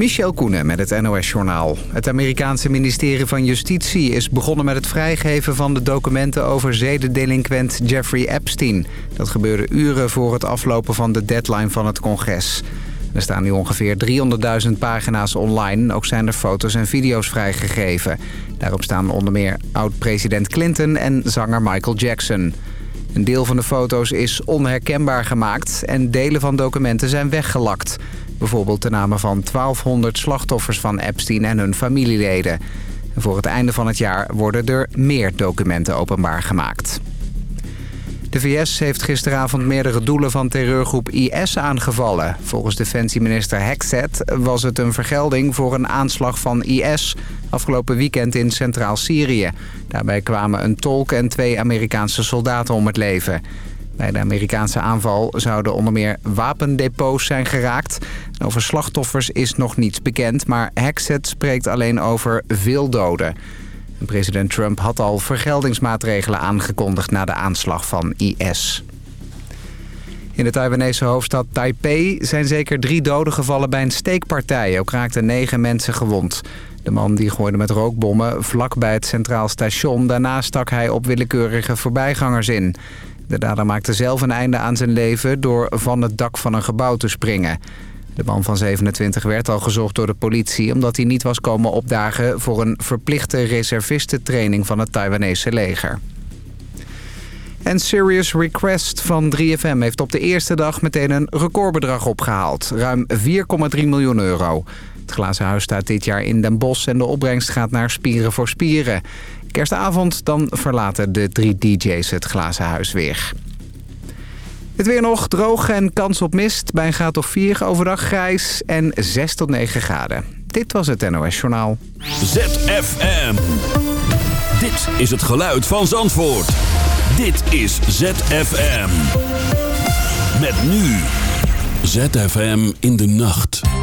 Michel Koenen met het NOS-journaal. Het Amerikaanse ministerie van Justitie is begonnen met het vrijgeven van de documenten over zedendelinquent Jeffrey Epstein. Dat gebeurde uren voor het aflopen van de deadline van het congres. Er staan nu ongeveer 300.000 pagina's online. Ook zijn er foto's en video's vrijgegeven. Daarop staan onder meer oud-president Clinton en zanger Michael Jackson. Een deel van de foto's is onherkenbaar gemaakt en delen van documenten zijn weggelakt. Bijvoorbeeld de namen van 1200 slachtoffers van Epstein en hun familieleden. En voor het einde van het jaar worden er meer documenten openbaar gemaakt. De VS heeft gisteravond meerdere doelen van terreurgroep IS aangevallen. Volgens defensieminister Hexet was het een vergelding voor een aanslag van IS... afgelopen weekend in Centraal Syrië. Daarbij kwamen een tolk en twee Amerikaanse soldaten om het leven. Bij de Amerikaanse aanval zouden onder meer wapendepots zijn geraakt. Over slachtoffers is nog niets bekend, maar Hexet spreekt alleen over veel doden. President Trump had al vergeldingsmaatregelen aangekondigd na de aanslag van IS. In de Taiwanese hoofdstad Taipei zijn zeker drie doden gevallen bij een steekpartij. Ook raakten negen mensen gewond. De man die gooide met rookbommen vlak bij het Centraal Station. Daarna stak hij op willekeurige voorbijgangers in. De dader maakte zelf een einde aan zijn leven door van het dak van een gebouw te springen. De man van 27 werd al gezocht door de politie... omdat hij niet was komen opdagen voor een verplichte reservistentraining van het Taiwanese leger. En Serious Request van 3FM heeft op de eerste dag meteen een recordbedrag opgehaald. Ruim 4,3 miljoen euro. Het glazen huis staat dit jaar in Den Bosch en de opbrengst gaat naar Spieren voor Spieren. Kerstavond dan verlaten de drie DJ's het glazen huis weer. Het weer nog droog en kans op mist. Bij een graad of 4 overdag grijs en 6 tot 9 graden. Dit was het NOS Journaal. ZFM. Dit is het geluid van Zandvoort. Dit is ZFM. Met nu. ZFM in de nacht.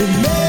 It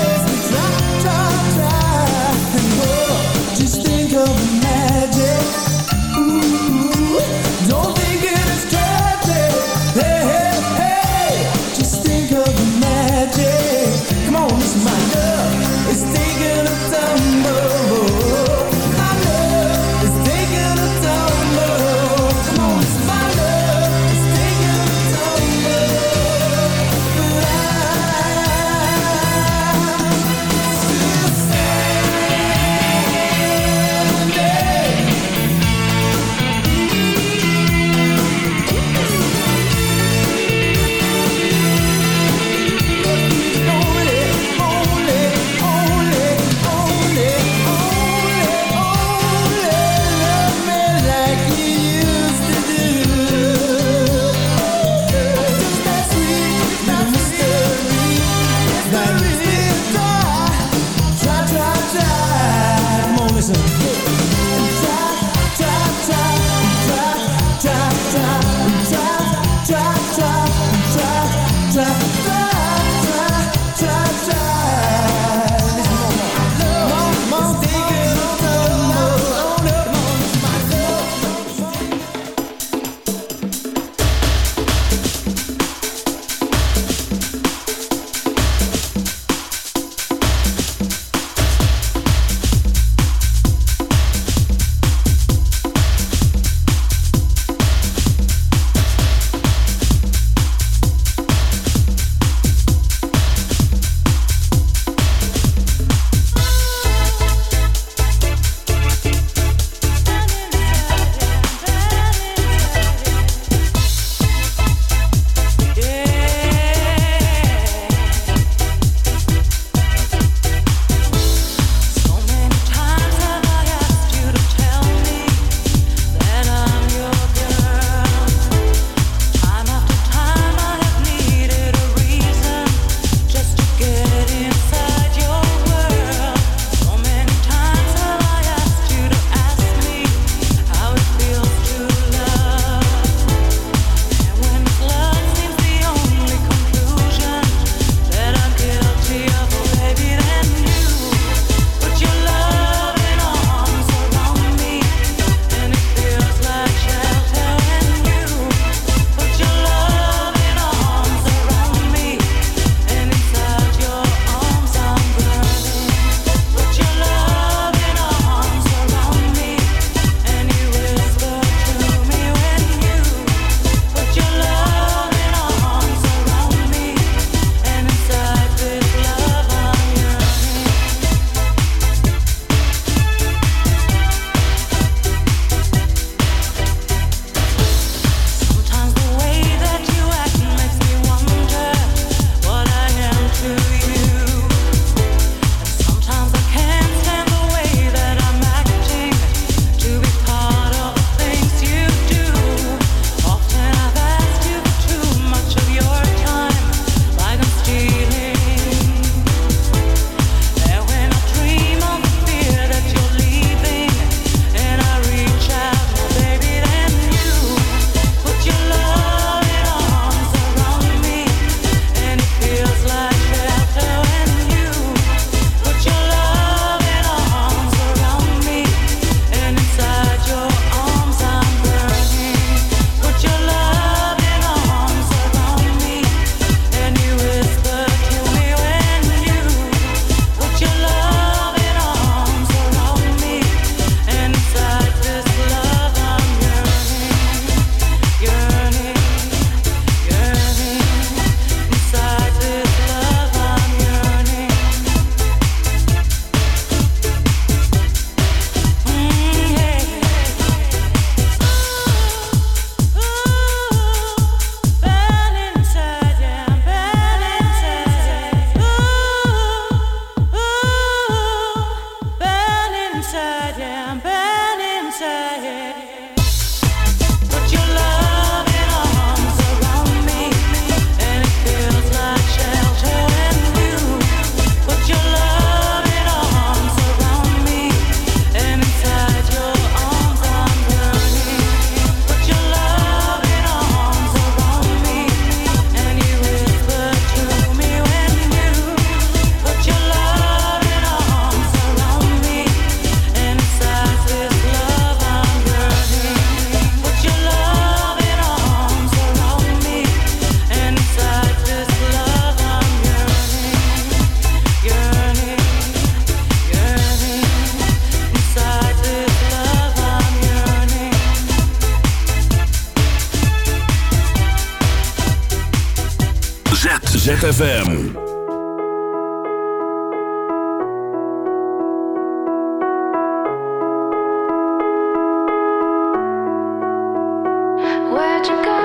what you.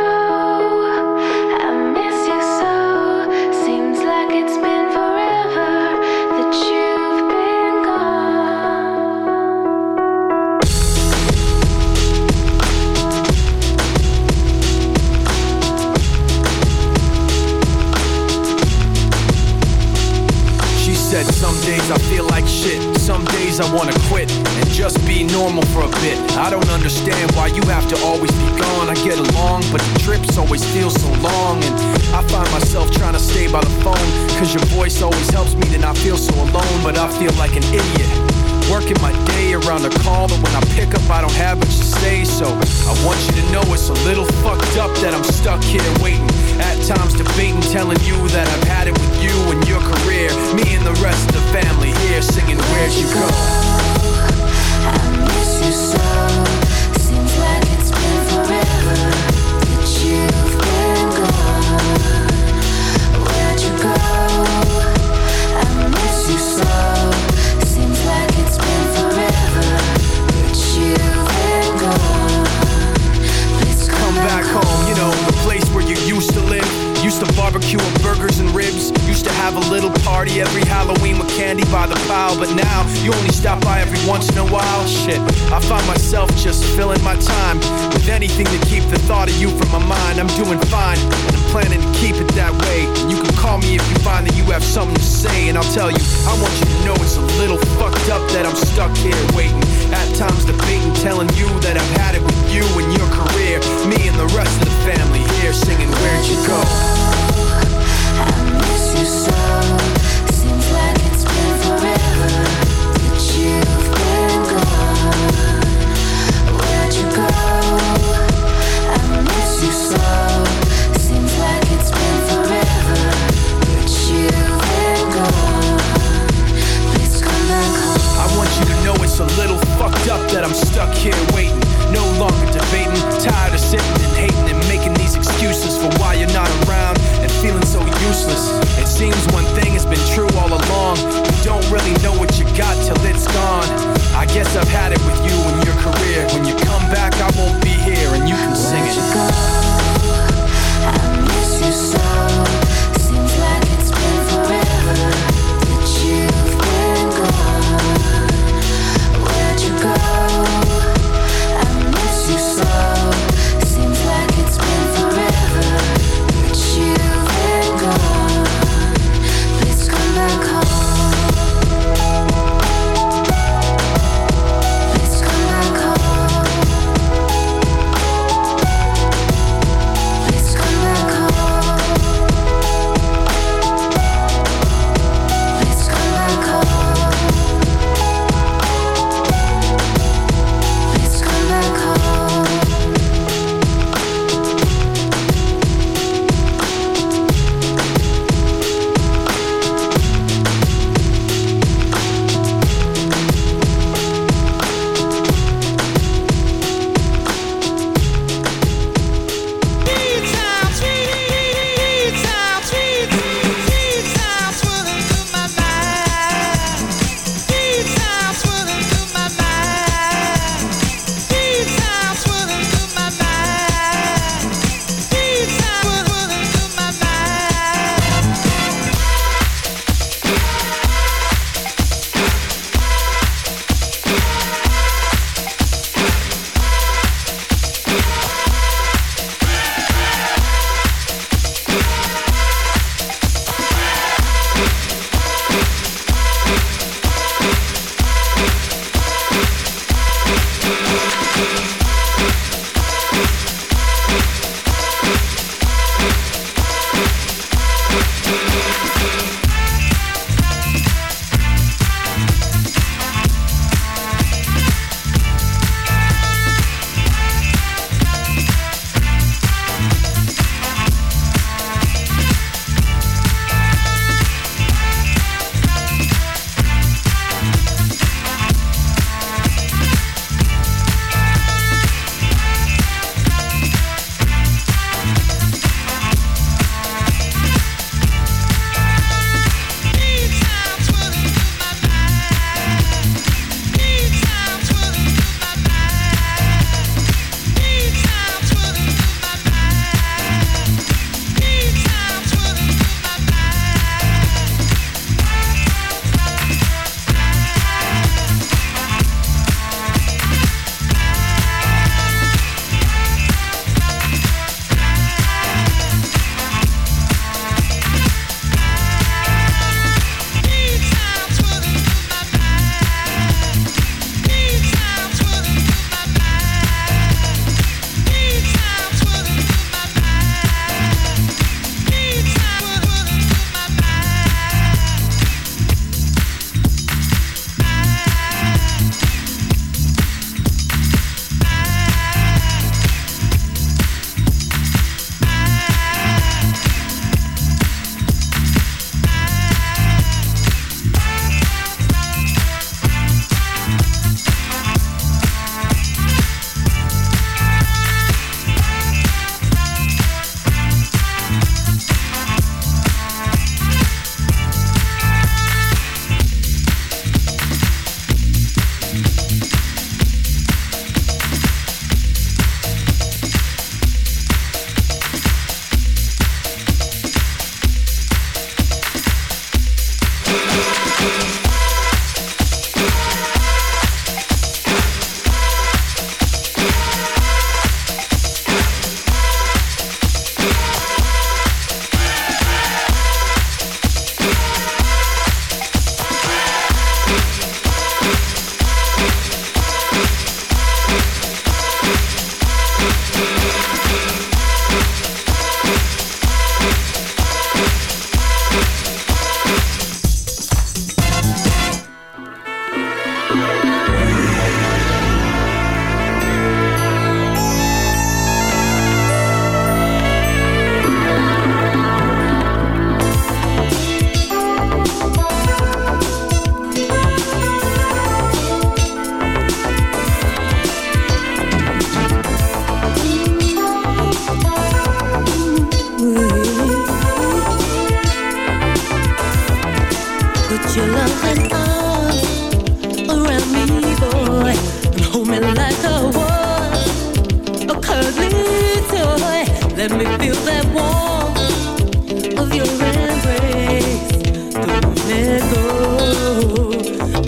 joy. Let me feel that warmth of your embrace. Don't let go.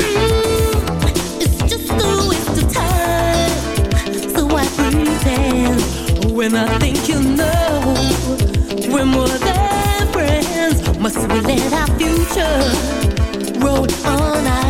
Mm, it's just a waste of time. So I pretend when I think you know we're more than friends. Must we let our future roll on? Our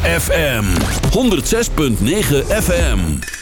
FM 106.9 FM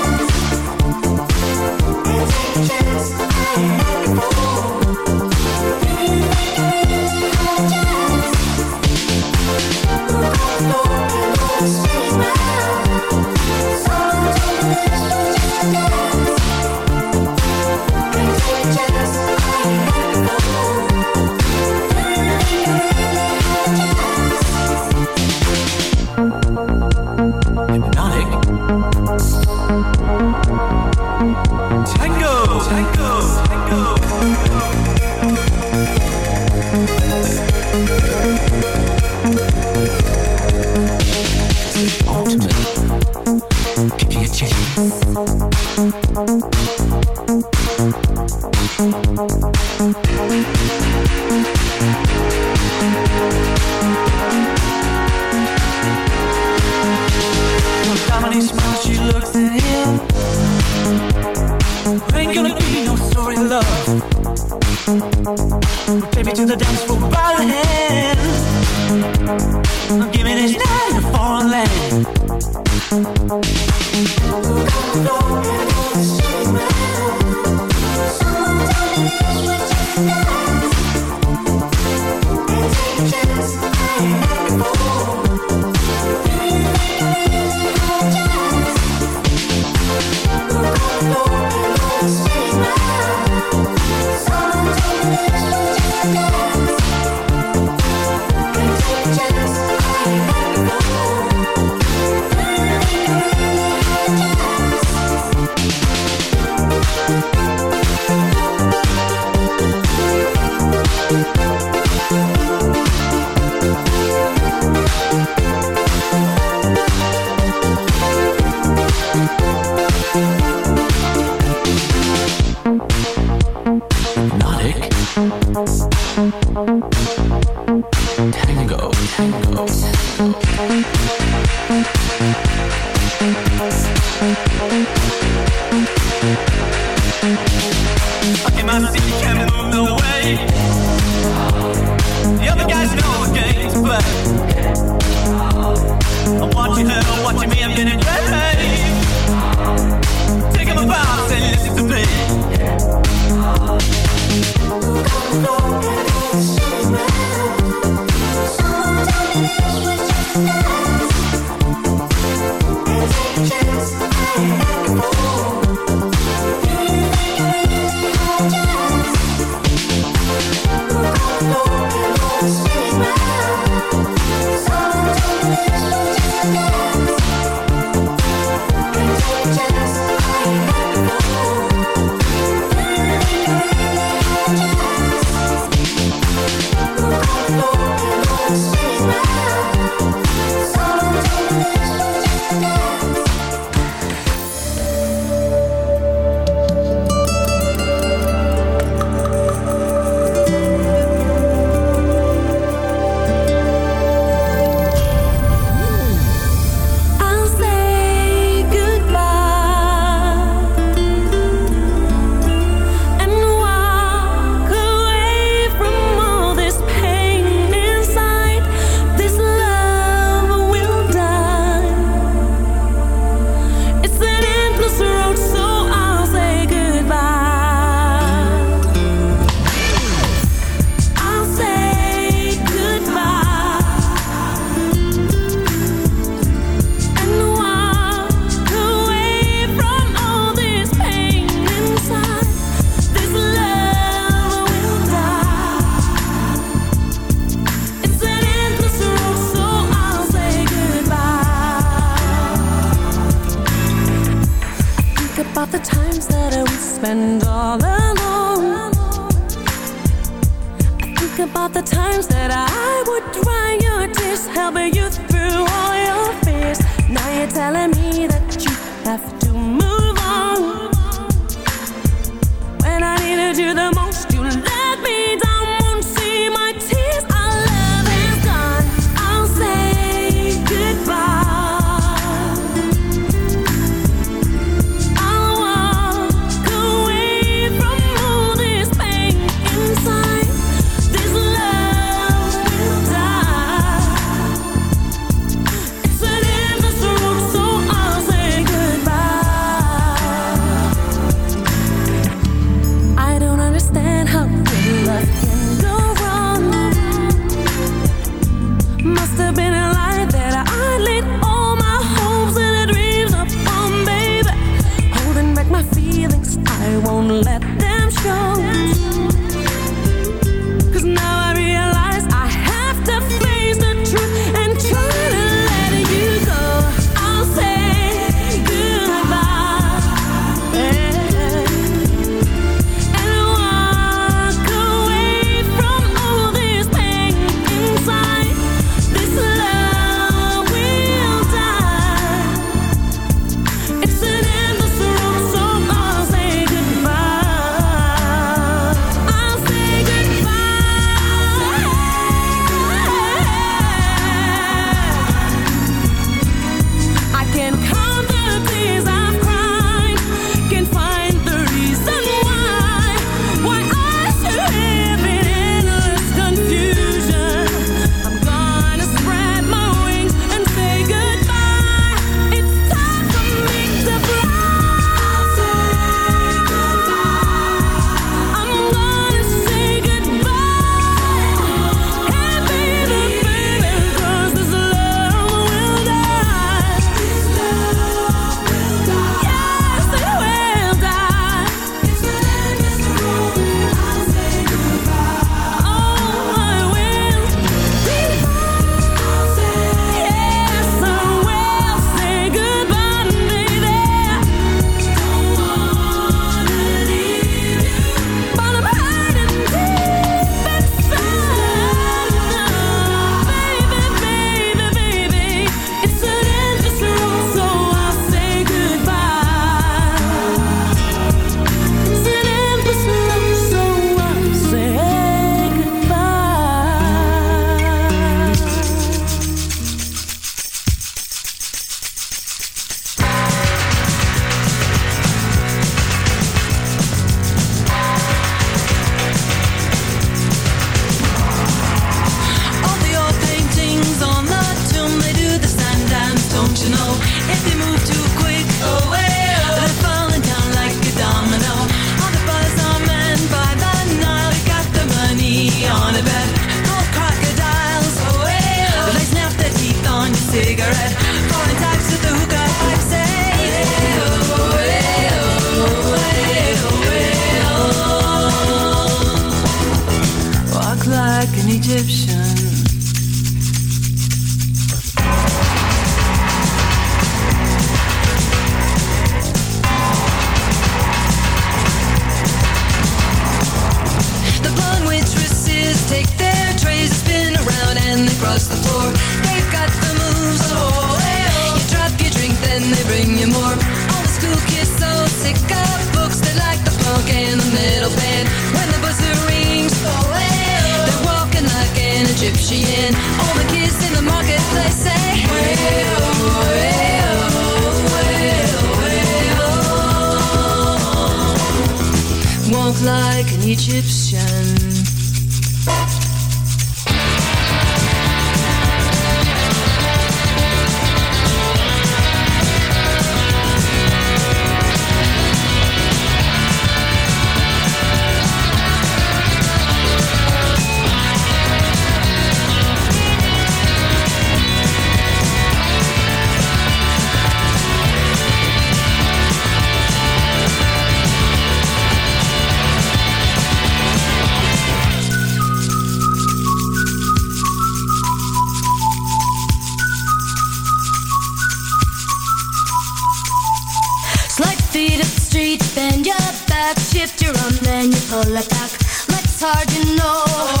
get your arm, then you pull it back. Let's hard, you know.